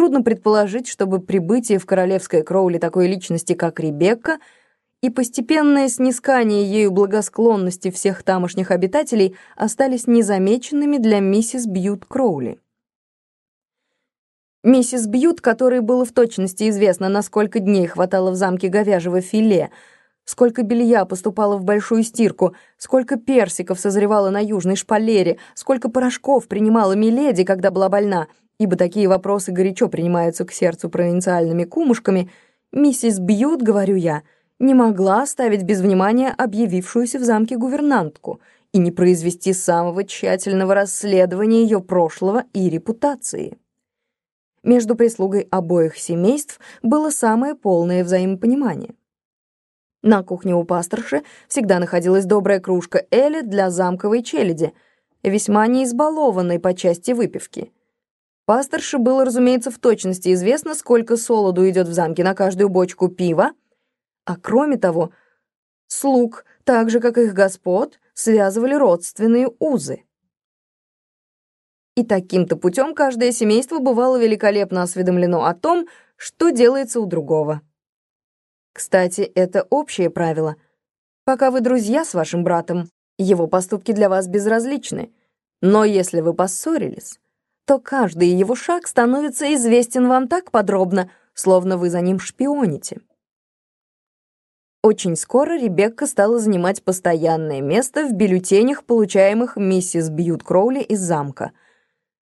Трудно предположить, чтобы прибытие в королевское Кроули такой личности, как Ребекка, и постепенное снискание ею благосклонности всех тамошних обитателей остались незамеченными для миссис Бьют Кроули. Миссис Бьют, которой было в точности известно, насколько дней хватало в замке говяжьего филе, сколько белья поступало в большую стирку, сколько персиков созревало на южной шпалере, сколько порошков принимала Миледи, когда была больна, ибо такие вопросы горячо принимаются к сердцу провинциальными кумушками, миссис Бьют, говорю я, не могла оставить без внимания объявившуюся в замке гувернантку и не произвести самого тщательного расследования ее прошлого и репутации. Между прислугой обоих семейств было самое полное взаимопонимание. На кухне у пасторши всегда находилась добрая кружка Эли для замковой челяди, весьма не избалованной по части выпивки. Пасторше было, разумеется, в точности известно, сколько солоду идет в замке на каждую бочку пива, а кроме того, слуг, так же, как их господ, связывали родственные узы. И таким-то путем каждое семейство бывало великолепно осведомлено о том, что делается у другого. Кстати, это общее правило. Пока вы друзья с вашим братом, его поступки для вас безразличны. Но если вы поссорились, то каждый его шаг становится известен вам так подробно, словно вы за ним шпионите. Очень скоро Ребекка стала занимать постоянное место в бюллетенях, получаемых миссис Бьют Кроули из замка —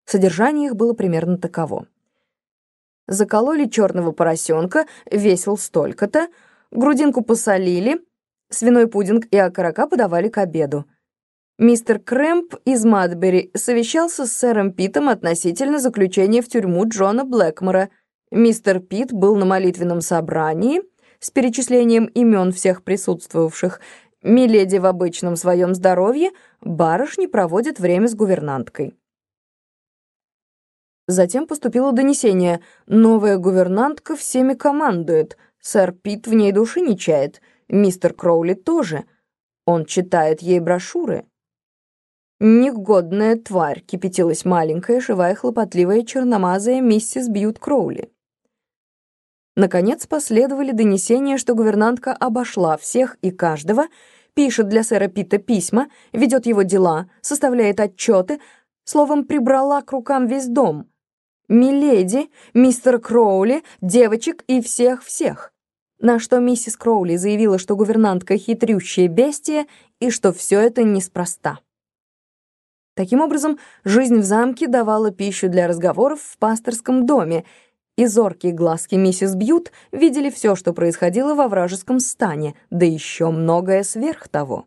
Содержание их было примерно таково. Закололи черного поросенка, весил столько-то, грудинку посолили, свиной пудинг и окорока подавали к обеду. Мистер Крэмп из Мадбери совещался с сэром Питом относительно заключения в тюрьму Джона Блэкмора. Мистер Пит был на молитвенном собрании с перечислением имен всех присутствовавших. Миледи в обычном своем здоровье, барышни проводят время с гувернанткой. Затем поступило донесение. Новая гувернантка всеми командует. Сэр Пит в ней души не чает. Мистер Кроули тоже. Он читает ей брошюры. Негодная тварь, кипятилась маленькая, живая, хлопотливая, черномазая миссис Бьют Кроули. Наконец последовали донесения, что гувернантка обошла всех и каждого, пишет для сэра Пита письма, ведет его дела, составляет отчеты, словом, прибрала к рукам весь дом — Миледи, мистер Кроули, девочек и всех-всех. На что миссис Кроули заявила, что гувернантка хитрющая бестия и что все это неспроста. Таким образом, жизнь в замке давала пищу для разговоров в пасторском доме, и зоркие глазки миссис Бьют видели все, что происходило во вражеском стане, да еще многое сверх того.